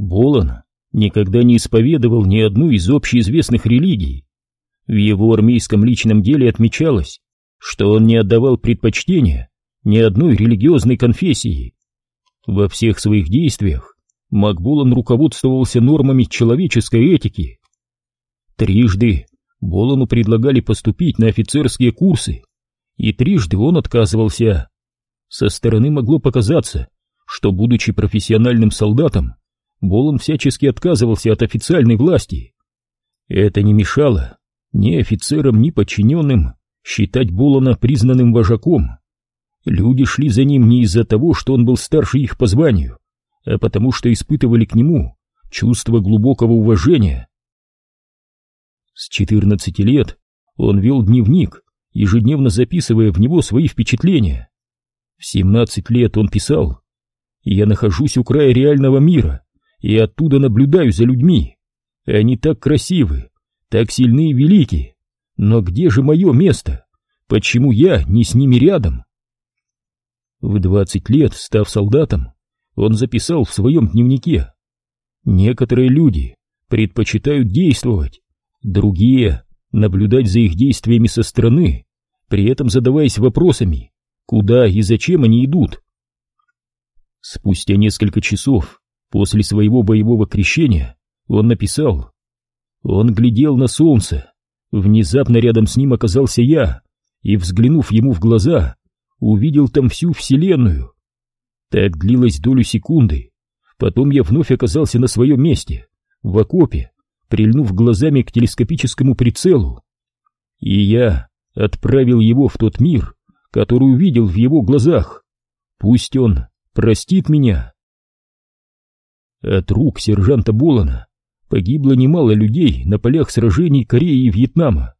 Болон никогда не исповедовал ни одну из общеизвестных религий. В его армейском личном деле отмечалось, что он не отдавал предпочтения ни одной религиозной конфессии. Во всех своих действиях Макболан руководствовался нормами человеческой этики. Трижды Болону предлагали поступить на офицерские курсы, и трижды он отказывался. Со стороны могло показаться, что, будучи профессиональным солдатом, Болон всячески отказывался от официальной власти. Это не мешало ни офицерам, ни подчиненным считать Болона признанным вожаком. Люди шли за ним не из-за того, что он был старше их по званию, а потому что испытывали к нему чувство глубокого уважения. С 14 лет он вел дневник, ежедневно записывая в него свои впечатления. В 17 лет он писал «Я нахожусь у края реального мира и оттуда наблюдаю за людьми. Они так красивы, так сильны и велики, но где же мое место? Почему я не с ними рядом?» В 20 лет, став солдатом, он записал в своем дневнике «Некоторые люди предпочитают действовать, Другие — наблюдать за их действиями со стороны, при этом задаваясь вопросами, куда и зачем они идут. Спустя несколько часов после своего боевого крещения он написал «Он глядел на солнце, внезапно рядом с ним оказался я, и, взглянув ему в глаза, увидел там всю вселенную. Так длилось долю секунды, потом я вновь оказался на своем месте, в окопе, прильнув глазами к телескопическому прицелу. И я отправил его в тот мир, который увидел в его глазах. Пусть он простит меня. От рук сержанта Болана погибло немало людей на полях сражений Кореи и Вьетнама.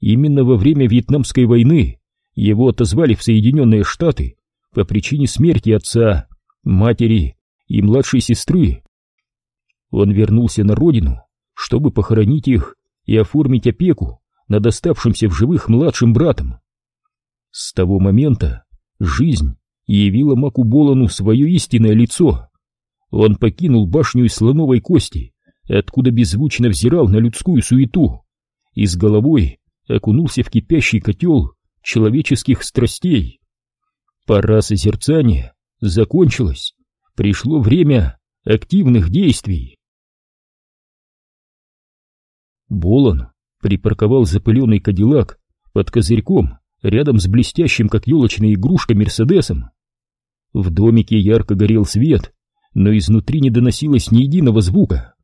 Именно во время Вьетнамской войны его отозвали в Соединенные Штаты по причине смерти отца, матери и младшей сестры. Он вернулся на родину чтобы похоронить их и оформить опеку над оставшимся в живых младшим братом. С того момента жизнь явила Маку Болану свое истинное лицо. Он покинул башню из слоновой кости, откуда беззвучно взирал на людскую суету, и с головой окунулся в кипящий котел человеческих страстей. Пора созерцания закончилась, пришло время активных действий. Болон припарковал запыленный кадиллак под козырьком рядом с блестящим, как елочная игрушка, Мерседесом. В домике ярко горел свет, но изнутри не доносилось ни единого звука.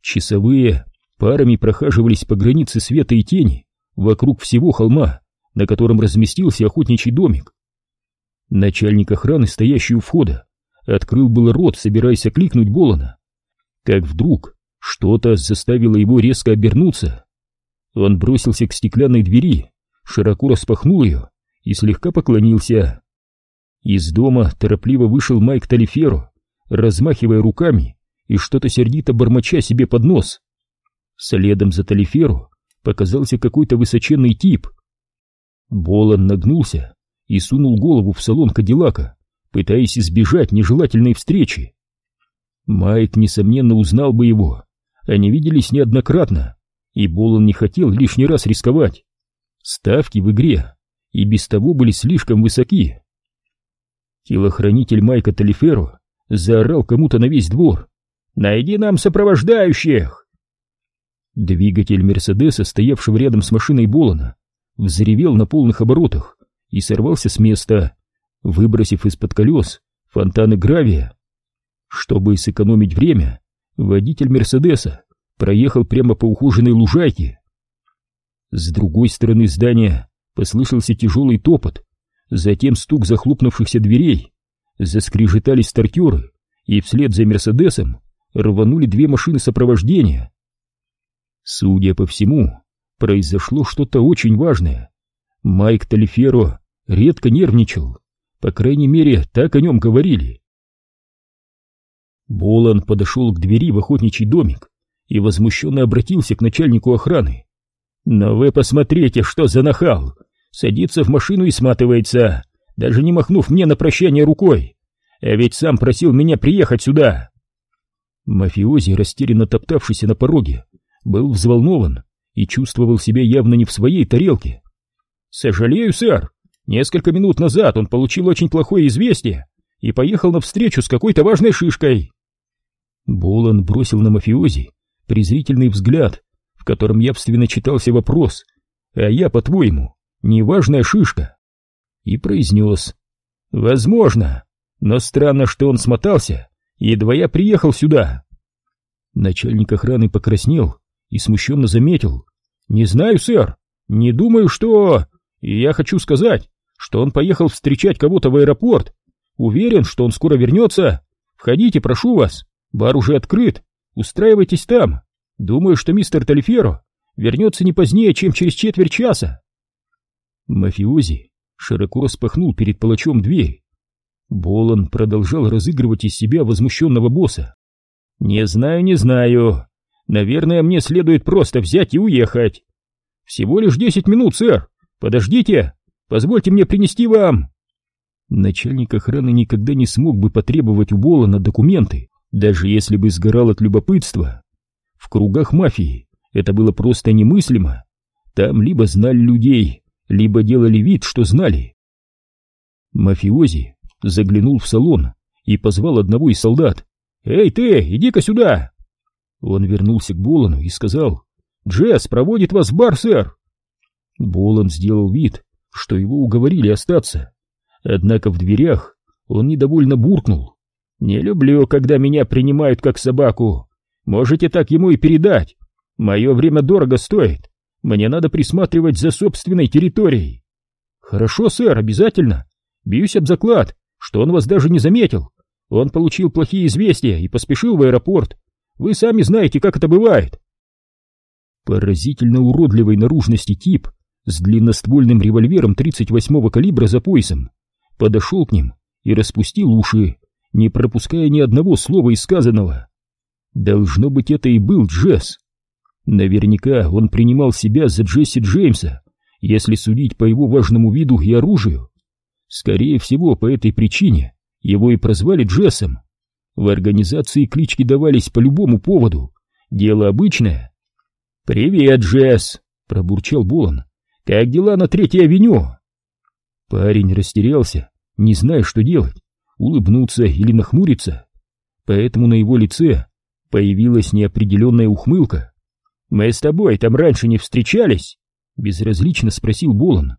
Часовые парами прохаживались по границе света и тени вокруг всего холма, на котором разместился охотничий домик. Начальник охраны, стоящий у входа, открыл было рот, собираясь окликнуть Болона, как вдруг что-то заставило его резко обернуться. Он бросился к стеклянной двери, широко распахнул ее и слегка поклонился. Из дома торопливо вышел Майк Талиферо, размахивая руками и что-то сердито бормоча себе под нос. Следом за Талиферо показался какой-то высоченный тип. Болон нагнулся и сунул голову в салон Кадиллака, пытаясь избежать нежелательной встречи. Майк, несомненно, узнал бы его, они виделись неоднократно, и Болон не хотел лишний раз рисковать. Ставки в игре и без того были слишком высоки. Телохранитель Майка Талиферо заорал кому-то на весь двор. «Найди нам сопровождающих!» Двигатель Мерседеса, стоявшего рядом с машиной Болона, взревел на полных оборотах и сорвался с места, выбросив из-под колес фонтаны гравия. Чтобы сэкономить время, Водитель Мерседеса проехал прямо по ухоженной лужайке. С другой стороны здания послышался тяжелый топот, затем стук захлопнувшихся дверей, заскрежетали стартеры, и вслед за Мерседесом рванули две машины сопровождения. Судя по всему, произошло что-то очень важное. Майк Талиферо редко нервничал, по крайней мере, так о нем говорили. Болан подошел к двери в охотничий домик и возмущенно обратился к начальнику охраны. «Но вы посмотрите, что за нахал! Садится в машину и сматывается, даже не махнув мне на прощание рукой. А ведь сам просил меня приехать сюда!» Мафиози, растерянно топтавшийся на пороге, был взволнован и чувствовал себя явно не в своей тарелке. «Сожалею, сэр, несколько минут назад он получил очень плохое известие и поехал на встречу с какой-то важной шишкой». Болан бросил на мафиози презрительный взгляд, в котором явственно читался вопрос «А я, по-твоему, неважная шишка?» И произнес «Возможно, но странно, что он смотался, едва я приехал сюда». Начальник охраны покраснел и смущенно заметил «Не знаю, сэр, не думаю, что...» Я хочу сказать, что он поехал встречать кого-то в аэропорт. Уверен, что он скоро вернется. Входите, прошу вас. Бар уже открыт. Устраивайтесь там. Думаю, что мистер Тальферо вернется не позднее, чем через четверть часа. Мафиози широко распахнул перед палачом дверь. Болон продолжал разыгрывать из себя возмущенного босса. «Не знаю, не знаю. Наверное, мне следует просто взять и уехать. Всего лишь десять минут, сэр. Подождите, позвольте мне принести вам. Начальник охраны никогда не смог бы потребовать у Болана документы, даже если бы сгорал от любопытства. В кругах мафии это было просто немыслимо. Там либо знали людей, либо делали вид, что знали. Мафиози заглянул в салон и позвал одного из солдат. «Эй ты, иди-ка сюда!» Он вернулся к Болану и сказал, «Джесс проводит вас в бар, сэр!» Болон сделал вид, что его уговорили остаться. Однако в дверях он недовольно буркнул. «Не люблю, когда меня принимают как собаку. Можете так ему и передать. Мое время дорого стоит. Мне надо присматривать за собственной территорией». «Хорошо, сэр, обязательно. Бьюсь об заклад, что он вас даже не заметил. Он получил плохие известия и поспешил в аэропорт. Вы сами знаете, как это бывает». Поразительно уродливой наружности тип с длинноствольным револьвером 38-го калибра за поясом, подошел к ним и распустил уши, не пропуская ни одного слова из сказанного. Должно быть, это и был Джесс. Наверняка он принимал себя за Джесси Джеймса, если судить по его важному виду и оружию. Скорее всего, по этой причине его и прозвали Джессом. В организации клички давались по любому поводу. Дело обычное. «Привет, Джесс!» — пробурчал Болон, как дела на Третьей авеню?» Парень растерялся, не зная, что делать, улыбнуться или нахмуриться. Поэтому на его лице появилась неопределенная ухмылка. «Мы с тобой там раньше не встречались?» — безразлично спросил Болон.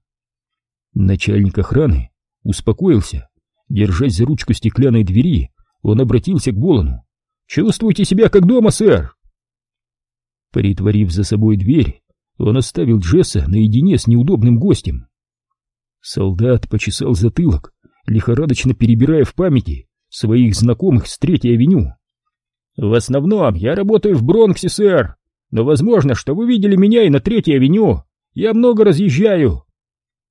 Начальник охраны успокоился. Держась за ручку стеклянной двери, он обратился к Болону. «Чувствуйте себя как дома, сэр!» Притворив за собой дверь, он оставил Джесса наедине с неудобным гостем. Солдат почесал затылок, лихорадочно перебирая в памяти своих знакомых с Третьей авеню. «В основном я работаю в Бронксе, сэр, но возможно, что вы видели меня и на Третьей авеню. Я много разъезжаю».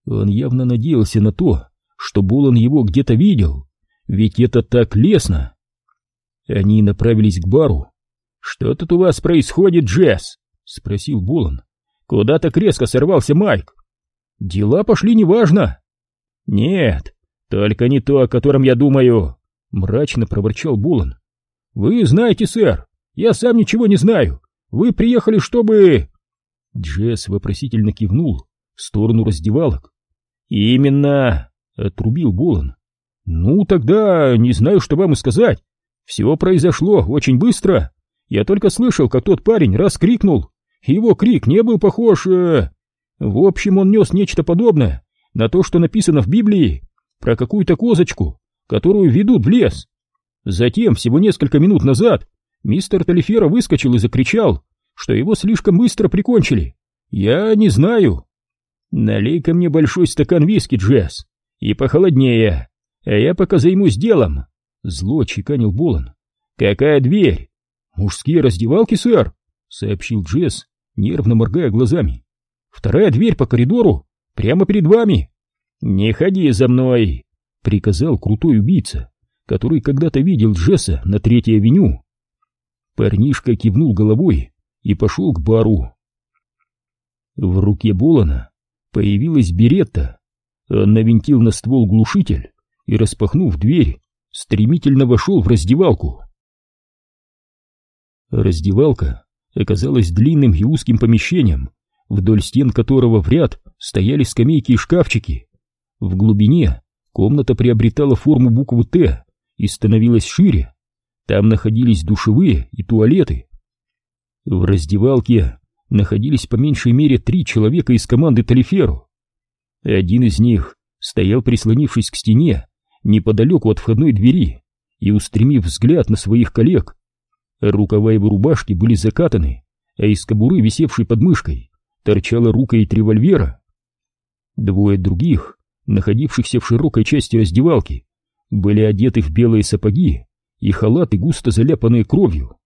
Он явно надеялся на то, что Болон его где-то видел, ведь это так лестно. Они направились к бару. «Что тут у вас происходит, Джесс?» — спросил Болон. Куда так резко сорвался Майк? Дела пошли неважно. Нет, только не то, о котором я думаю, мрачно проворчал Булан. Вы знаете, сэр, я сам ничего не знаю. Вы приехали, чтобы... Джесс вопросительно кивнул в сторону раздевалок. Именно, отрубил Булан. Ну, тогда не знаю, что вам и сказать. Все произошло очень быстро. Я только слышал, как тот парень раз крикнул его крик не был похож... Э... В общем, он нес нечто подобное на то, что написано в Библии, про какую-то козочку, которую ведут в лес. Затем, всего несколько минут назад, мистер Талифера выскочил и закричал, что его слишком быстро прикончили. Я не знаю. Налей-ка мне большой стакан виски, Джесс, и похолоднее, а я пока займусь делом. Зло чеканил Болон. Какая дверь? Мужские раздевалки, сэр, сообщил Джесс, нервно моргая глазами. «Вторая дверь по коридору, прямо перед вами!» «Не ходи за мной!» — приказал крутой убийца, который когда-то видел Джесса на Третьей авеню. Парнишка кивнул головой и пошел к бару. В руке Болана появилась беретта. Он навинтил на ствол глушитель и, распахнув дверь, стремительно вошел в раздевалку. Раздевалка оказалась длинным и узким помещением, вдоль стен которого в ряд стояли скамейки и шкафчики. В глубине комната приобретала форму буквы «Т» и становилась шире. Там находились душевые и туалеты. В раздевалке находились по меньшей мере три человека из команды Талиферу. Один из них стоял прислонившись к стене неподалеку от входной двери и устремив взгляд на своих коллег. Рукава его рубашки были закатаны, а из кобуры, висевшей под мышкой, торчала рукоять револьвера. Двое других, находившихся в широкой части раздевалки, были одеты в белые сапоги и халаты, густо заляпанные кровью.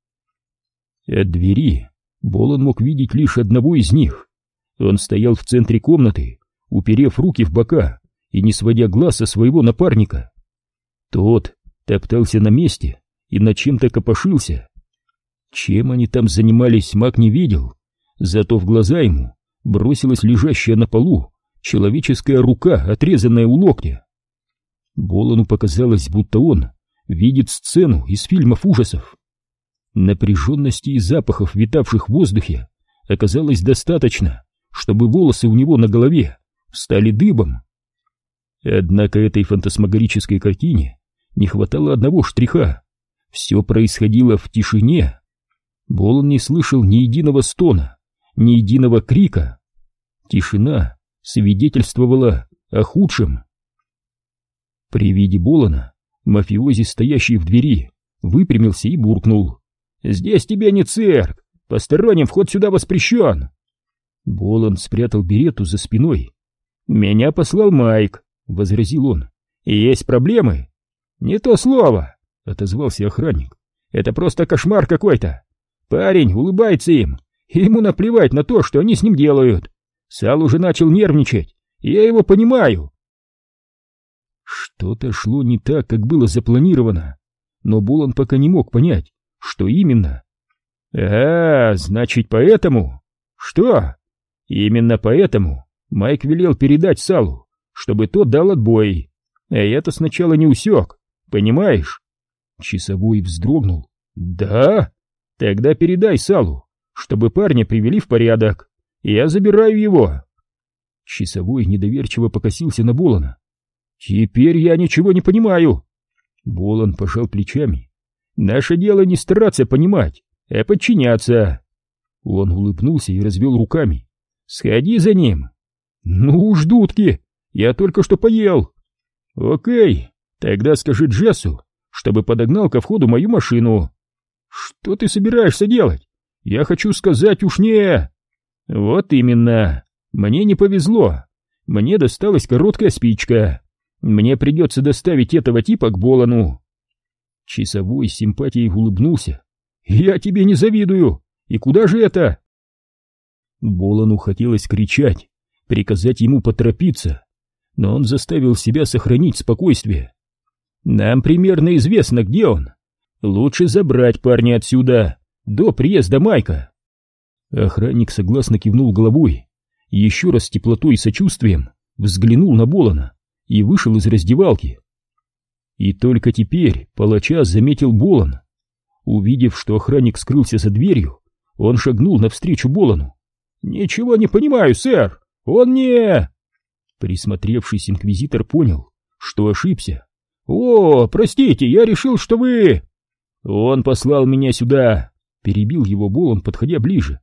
От двери Болон мог видеть лишь одного из них. Он стоял в центре комнаты, уперев руки в бока и не сводя глаз со своего напарника. Тот топтался на месте и над чем-то копошился. Чем они там занимались, маг не видел, зато в глаза ему бросилась лежащая на полу человеческая рука, отрезанная у локтя. Болону показалось, будто он видит сцену из фильмов ужасов. Напряженности и запахов, витавших в воздухе, оказалось достаточно, чтобы волосы у него на голове стали дыбом. Однако этой фантасмагорической картине не хватало одного штриха. Все происходило в тишине. Болон не слышал ни единого стона, ни единого крика. Тишина свидетельствовала о худшем. При виде Болона мафиози, стоящий в двери, выпрямился и буркнул. «Здесь тебе не цирк! Посторонним вход сюда воспрещен!» Болон спрятал берету за спиной. «Меня послал Майк», — возразил он. «Есть проблемы?» «Не то слово», — отозвался охранник. «Это просто кошмар какой-то. Парень улыбается им, и ему наплевать на то, что они с ним делают. Сал уже начал нервничать, я его понимаю». Что-то шло не так, как было запланировано, но Болон пока не мог понять, что именно. «А, значит, поэтому?» «Что?» «Именно поэтому Майк велел передать Салу, чтобы тот дал отбой. А я-то сначала не усек, понимаешь?» Часовой вздрогнул. «Да? Тогда передай Салу, чтобы парня привели в порядок. Я забираю его». Часовой недоверчиво покосился на Болона. «Теперь я ничего не понимаю». Болон пожал плечами. «Наше дело не стараться понимать, а подчиняться». Он улыбнулся и развел руками. «Сходи за ним». «Ну уж, дудки, я только что поел». «Окей, тогда скажи Джессу, чтобы подогнал ко входу мою машину». «Что ты собираешься делать? Я хочу сказать уж не...» «Вот именно. Мне не повезло. Мне досталась короткая спичка. Мне придется доставить этого типа к Болону. Часовой с симпатией улыбнулся. Я тебе не завидую. И куда же это? Болону хотелось кричать, приказать ему поторопиться, но он заставил себя сохранить спокойствие. Нам примерно известно, где он. Лучше забрать парня отсюда, до приезда Майка. Охранник согласно кивнул головой, еще раз с теплотой и сочувствием взглянул на Болона и вышел из раздевалки. И только теперь палача заметил Болон. Увидев, что охранник скрылся за дверью, он шагнул навстречу Болону. «Ничего не понимаю, сэр! Он не...» Присмотревшись, инквизитор понял, что ошибся. «О, простите, я решил, что вы...» «Он послал меня сюда», — перебил его Болон, подходя ближе.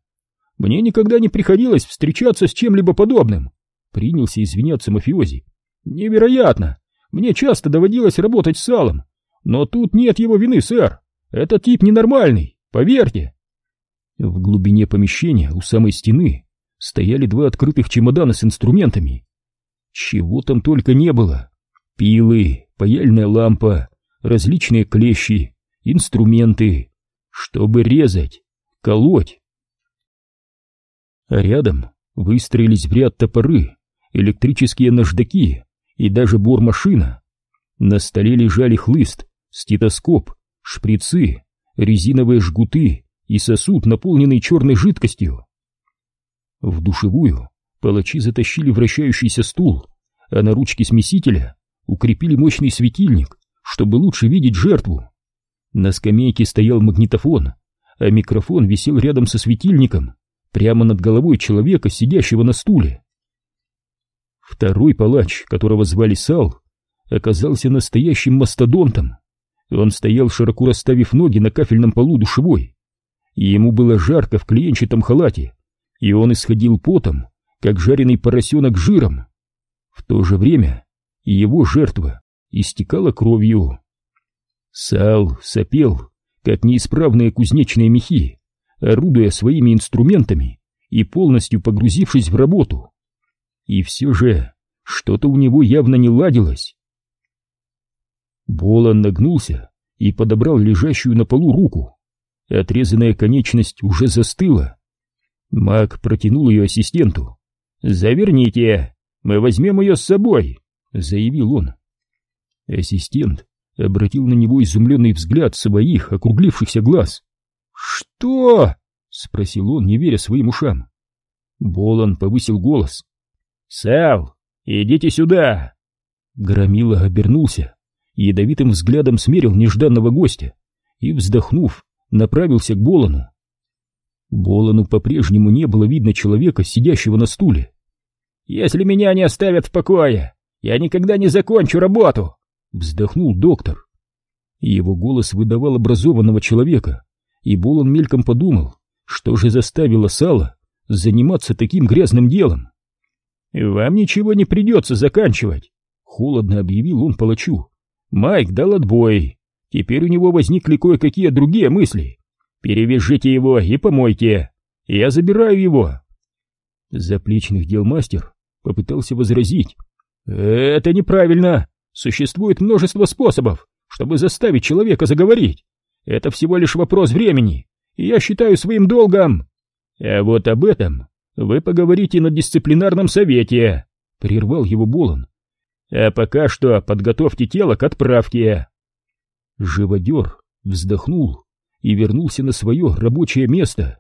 «Мне никогда не приходилось встречаться с чем-либо подобным», — принялся извиняться мафиози. Невероятно! Мне часто доводилось работать с салом, но тут нет его вины, сэр. Этот тип ненормальный, поверьте. В глубине помещения у самой стены стояли два открытых чемодана с инструментами. Чего там только не было. Пилы, паяльная лампа, различные клещи, инструменты, чтобы резать, колоть. А рядом выстроились в ряд топоры, электрические наждаки, и даже бормашина. На столе лежали хлыст, стетоскоп, шприцы, резиновые жгуты и сосуд, наполненный черной жидкостью. В душевую палачи затащили вращающийся стул, а на ручке смесителя укрепили мощный светильник, чтобы лучше видеть жертву. На скамейке стоял магнитофон, а микрофон висел рядом со светильником, прямо над головой человека, сидящего на стуле. Второй палач, которого звали Сал, оказался настоящим мастодонтом. Он стоял, широко расставив ноги на кафельном полу душевой. И ему было жарко в клеенчатом халате, и он исходил потом, как жареный поросенок жиром. В то же время его жертва истекала кровью. Сал сопел, как неисправные кузнечные мехи, орудуя своими инструментами и полностью погрузившись в работу. И все же что-то у него явно не ладилось. Болон нагнулся и подобрал лежащую на полу руку. Отрезанная конечность уже застыла. Маг протянул ее ассистенту. «Заверните, мы возьмем ее с собой», — заявил он. Ассистент обратил на него изумленный взгляд своих округлившихся глаз. «Что?» — спросил он, не веря своим ушам. Болон повысил голос. «Сал, идите сюда!» Громила обернулся, ядовитым взглядом смерил нежданного гостя и, вздохнув, направился к Болону. Болону по-прежнему не было видно человека, сидящего на стуле. «Если меня не оставят в покое, я никогда не закончу работу!» — вздохнул доктор. Его голос выдавал образованного человека, и Болон мельком подумал, что же заставило Сала заниматься таким грязным делом. «Вам ничего не придется заканчивать», — холодно объявил он палачу. «Майк дал отбой. Теперь у него возникли кое-какие другие мысли. Перевяжите его и помойте. Я забираю его». Заплечных дел мастер попытался возразить. «Это неправильно. Существует множество способов, чтобы заставить человека заговорить. Это всего лишь вопрос времени, и я считаю своим долгом. А вот об этом вы поговорите на дисциплинарном совете, прервал его Болон. А пока что подготовьте тело к отправке. Живодер вздохнул и вернулся на свое рабочее место.